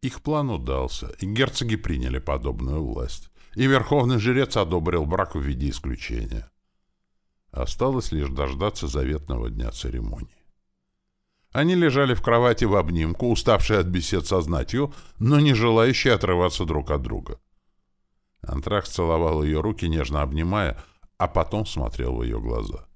Их план удался, и герцоги приняли подобную власть, и верховный жрец одобрил брак в виде исключения. Осталось лишь дождаться заветного дня церемонии. Они лежали в кровати в обнимку, уставшие от бесед со знатью, но не желающие отрываться друг от друга. Антракс целовал ее руки, нежно обнимая, а потом смотрел в ее глаза.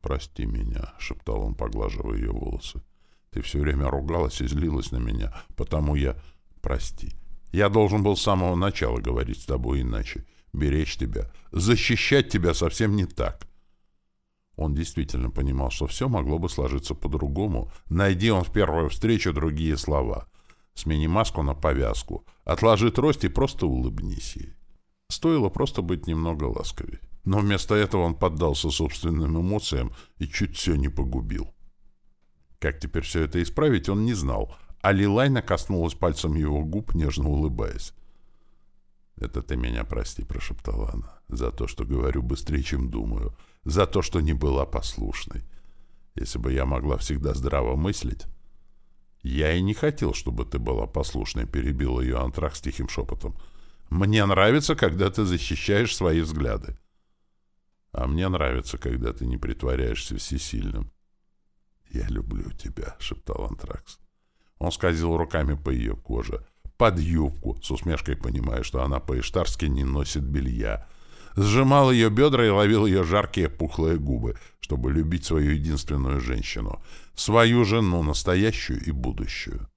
«Прости меня», — шептал он, поглаживая ее волосы. «Ты все время ругалась и злилась на меня, потому я... Прости. Я должен был с самого начала говорить с тобой иначе, беречь тебя, защищать тебя совсем не так. Он действительно понимал, что все могло бы сложиться по-другому. Найди он в первую встречу другие слова. Смени маску на повязку. Отложи трость и просто улыбнись ей. Стоило просто быть немного ласковее. Но вместо этого он поддался собственным эмоциям и чуть все не погубил. Как теперь все это исправить, он не знал, а Лилайна коснулась пальцем его губ, нежно улыбаясь. «Это ты меня прости», — прошептала она, — «за то, что говорю быстрее, чем думаю, за то, что не была послушной. Если бы я могла всегда здраво мыслить...» «Я и не хотел, чтобы ты была послушной», — перебил ее антрах с тихим шепотом. «Мне нравится, когда ты защищаешь свои взгляды». «А мне нравится, когда ты не притворяешься всесильным». «Я люблю тебя», — шептал антракс. Он скользил руками по ее коже, под юбку, с усмешкой понимая, что она по-иштарски не носит белья. Сжимал ее бедра и ловил ее жаркие пухлые губы, чтобы любить свою единственную женщину, свою жену, настоящую и будущую.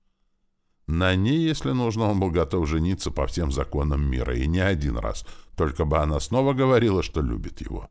На ней, если нужно, он был готов жениться по всем законам мира, и не один раз, только бы она снова говорила, что любит его.